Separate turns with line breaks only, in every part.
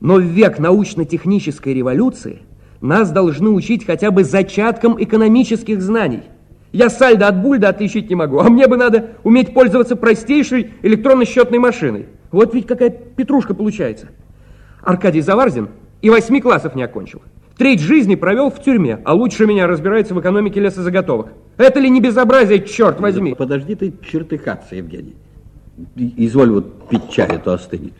Но в век научно-технической революции нас должны учить хотя бы зачаткам экономических знаний. Я сальдо от бульда отличить не могу, а мне бы надо уметь пользоваться простейшей электронно-счетной машиной. Вот ведь какая петрушка получается. Аркадий Заварзин и восьми классов не окончил. Треть жизни провел в тюрьме, а лучше меня разбирается в экономике лесозаготовок. Это ли не безобразие, черт возьми?
Подожди ты чертыхаться, Евгений. Изволь вот пить чай, а то остынет.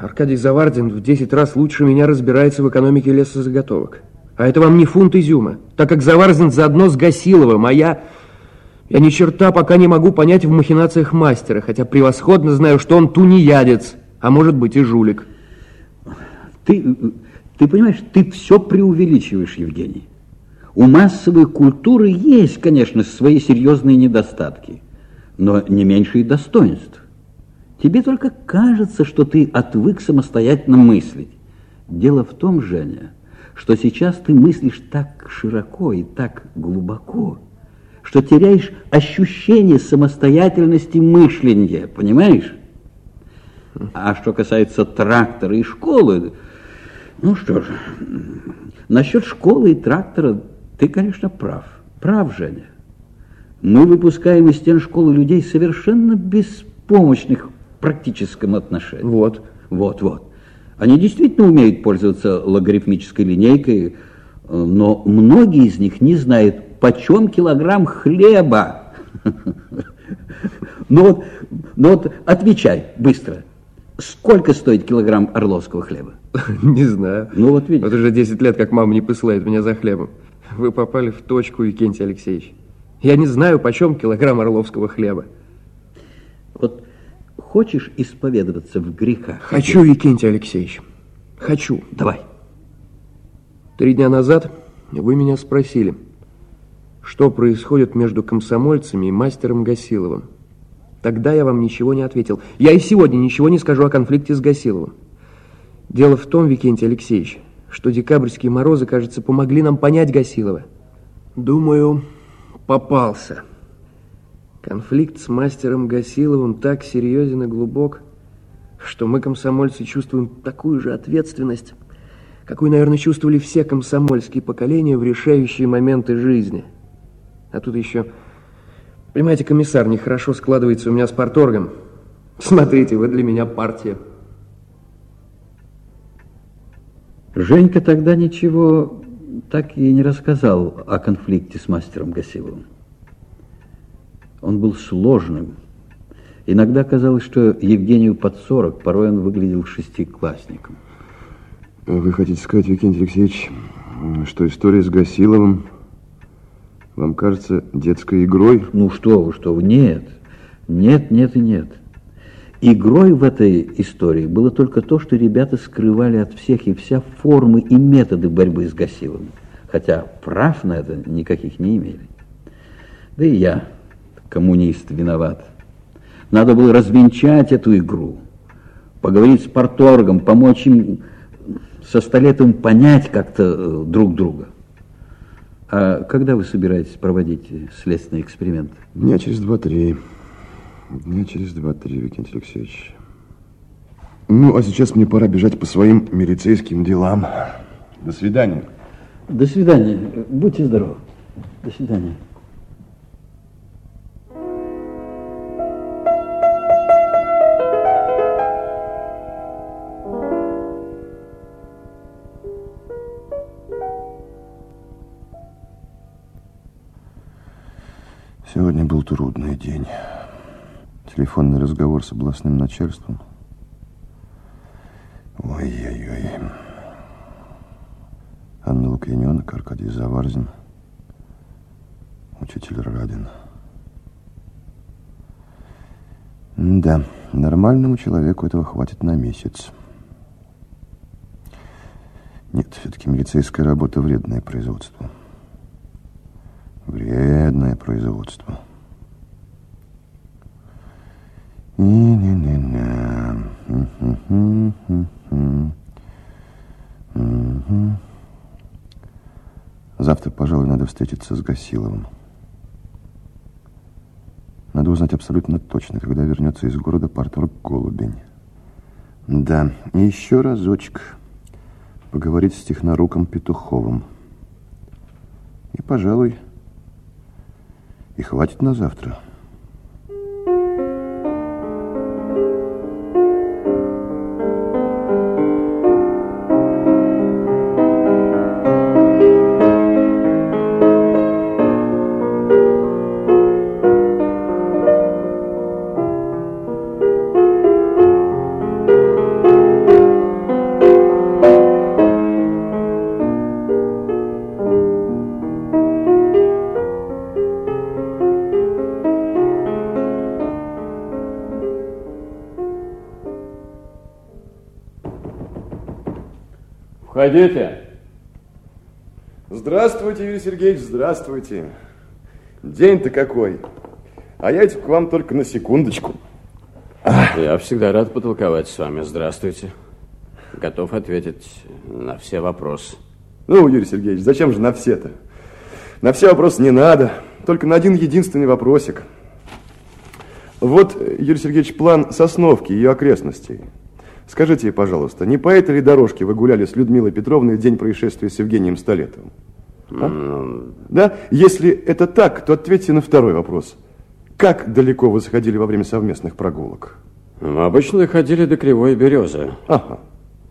Аркадий Завардин в 10 раз лучше меня разбирается в экономике лесозаготовок. А это вам не фунт изюма, так как Заварзин заодно с Гасиловым, а я... Я ни черта пока не могу понять в махинациях мастера, хотя превосходно знаю, что он тунеядец, а может быть и жулик.
Ты, ты понимаешь, ты все преувеличиваешь, Евгений. У массовой культуры есть, конечно, свои серьезные недостатки, но не меньше и достоинств. Тебе только кажется, что ты отвык самостоятельно мыслить. Дело в том, Женя, что сейчас ты мыслишь так широко и так глубоко, что теряешь ощущение самостоятельности мышления, понимаешь? А что касается трактора и школы, ну что ж, насчет школы и трактора ты, конечно, прав. Прав, Женя. Мы выпускаем из стен школы людей совершенно беспомощных практическом отношении.
Вот.
Вот, вот. Они действительно умеют пользоваться логарифмической линейкой, но многие из них не знают, почем килограмм хлеба. Ну вот, ну вот отвечай быстро. Сколько стоит килограмм орловского хлеба?
Не знаю.
Ну вот видишь.
Вот уже 10 лет, как мама не посылает меня за хлебом. Вы попали в точку, Викентий Алексеевич. Я не знаю, почем килограмм орловского хлеба.
Хочешь исповедоваться в грехах?
Хочу, Викентий Алексеевич. Хочу.
Давай.
Три дня назад вы меня спросили, что происходит между комсомольцами и мастером Гасиловым. Тогда я вам ничего не ответил. Я и сегодня ничего не скажу о конфликте с Гасиловым. Дело в том, Викентий Алексеевич, что декабрьские морозы, кажется, помогли нам понять Гасилова. Думаю, попался. Конфликт с мастером Гасиловым так серьезен и глубок, что мы, комсомольцы, чувствуем такую же ответственность, какую, наверное, чувствовали все комсомольские поколения в решающие моменты жизни. А тут еще, понимаете, комиссар, нехорошо складывается у меня с порторгом. Смотрите, вы для меня партия.
Женька тогда ничего так и не рассказал о конфликте с мастером Гасиловым. Он был сложным. Иногда казалось, что Евгению под 40, порой он выглядел шестиклассником.
Вы хотите сказать, Викентий Алексеевич, что история с Гасиловым вам кажется детской игрой?
Ну что вы, что вы, нет. Нет, нет и нет. Игрой в этой истории было только то, что ребята скрывали от всех и вся формы и методы борьбы с Гасиловым. Хотя прав на это никаких не имели. Да и я коммунист виноват. Надо было развенчать эту игру, поговорить с порторгом, помочь им со столетом понять как-то э, друг друга. А когда вы собираетесь проводить следственный эксперимент?
Дня через два-три. Дня через два-три, Викентий Алексеевич. Ну, а сейчас мне пора бежать по своим милицейским делам. До свидания.
До свидания. Будьте здоровы. До свидания.
Сегодня был трудный день. Телефонный разговор с областным начальством. Ой-ой-ой. Анна Лукьяненок, Аркадий Заварзин, учитель Радин. Да, нормальному человеку этого хватит на месяц. Нет, все-таки милицейская работа вредное производство. Вредное производство. Завтра, пожалуй, надо встретиться с Гасиловым. Надо узнать абсолютно точно, когда вернется из города Порторг Голубень.
Да, и еще разочек поговорить с техноруком Петуховым. И, пожалуй, и хватит на завтра.
Входите.
Здравствуйте, Юрий Сергеевич, здравствуйте. День-то какой. А я ведь к вам только на секундочку.
Я всегда рад потолковать с вами. Здравствуйте. Готов ответить на все вопросы.
Ну, Юрий Сергеевич, зачем же на все-то? На все вопросы не надо. Только на один единственный вопросик. Вот, Юрий Сергеевич, план Сосновки и ее окрестностей. Скажите, пожалуйста, не по этой ли дорожке вы гуляли с Людмилой Петровной в день происшествия с Евгением Столетовым? А? Да? Если это так, то ответьте на второй вопрос. Как далеко вы заходили во время совместных прогулок?
Мы обычно ходили до Кривой Березы.
Ага.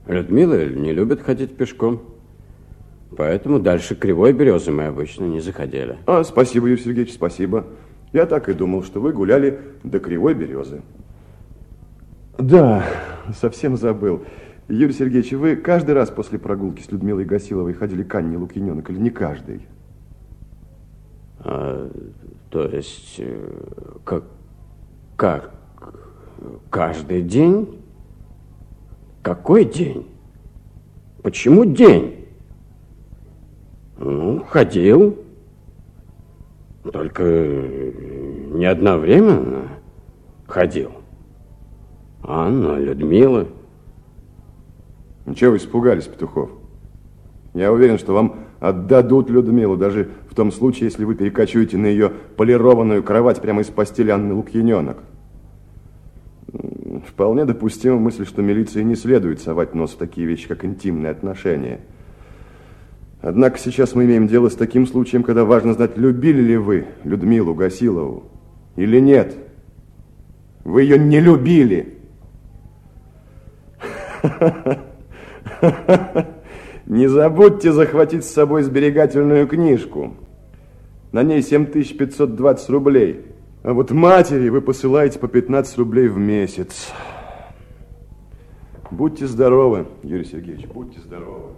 Людмила не любит ходить пешком. Поэтому дальше Кривой Березы мы обычно не заходили.
А, спасибо, Юрий Сергеевич, спасибо. Я так и думал, что вы гуляли до Кривой Березы. Да, совсем забыл. Юрий Сергеевич, вы каждый раз после прогулки с Людмилой Гасиловой ходили к Анне Лукьяненок или не каждый?
А, то есть, э, как, как, каждый день? Какой день? Почему день? Ну, ходил. Только не одновременно ходил. Анна, Людмила.
Ну, чего вы испугались, Петухов? Я уверен, что вам отдадут Людмилу, даже в том случае, если вы перекочуете на ее полированную кровать прямо из постели Анны Лукьяненок. Вполне допустима мысль, что милиции не следует совать нос в такие вещи, как интимные отношения. Однако сейчас мы имеем дело с таким случаем, когда важно знать, любили ли вы Людмилу Гасилову или нет. Вы ее не любили. Не забудьте захватить с собой сберегательную книжку. На ней 7520 рублей. А вот матери вы посылаете по 15 рублей в месяц. Будьте здоровы, Юрий Сергеевич, будьте здоровы.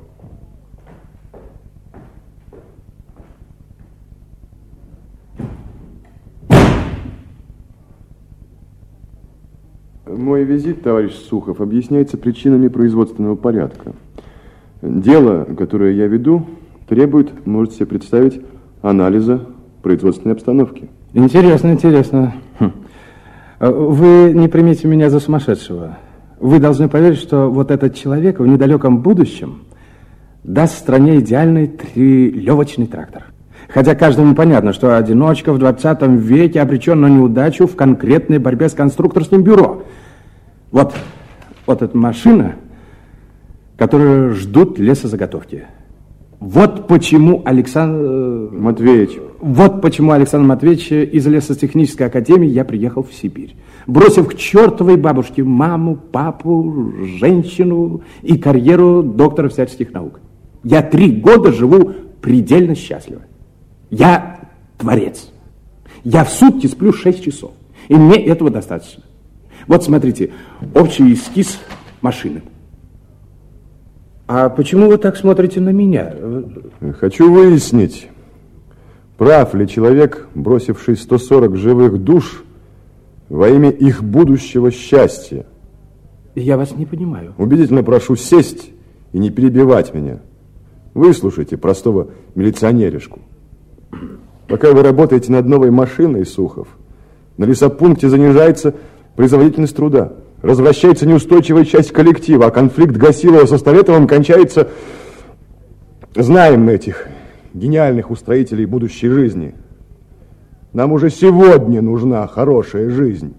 Мой визит, товарищ Сухов, объясняется причинами производственного порядка. Дело, которое я веду, требует, можете себе представить, анализа производственной обстановки.
Интересно, интересно. Хм. Вы не примите меня за сумасшедшего. Вы должны поверить, что вот этот человек в недалеком будущем даст стране идеальный трилевочный трактор. Хотя каждому понятно, что одиночка в 20 веке обречен на неудачу в конкретной борьбе с конструкторским бюро. Вот, вот эта машина, которую ждут лесозаготовки. Вот почему Александр... Э,
Матвеевич.
Вот почему Александр Матвеевич из лесотехнической академии я приехал в Сибирь. Бросив к чертовой бабушке маму, папу, женщину и карьеру доктора всяческих наук. Я три года живу предельно счастливо. Я творец. Я в сутки сплю 6 часов. И мне этого достаточно. Вот смотрите, общий эскиз машины. А почему вы так смотрите на меня?
Хочу выяснить, прав ли человек, бросивший 140 живых душ во имя их будущего счастья.
Я вас не понимаю.
Убедительно прошу сесть и не перебивать меня. Выслушайте простого милиционеришку. Пока вы работаете над новой машиной, Сухов, на лесопункте занижается производительность труда, развращается неустойчивая часть коллектива, а конфликт Гасилова со Стоветовым кончается... Знаем мы этих гениальных устроителей будущей жизни. Нам уже сегодня нужна хорошая жизнь.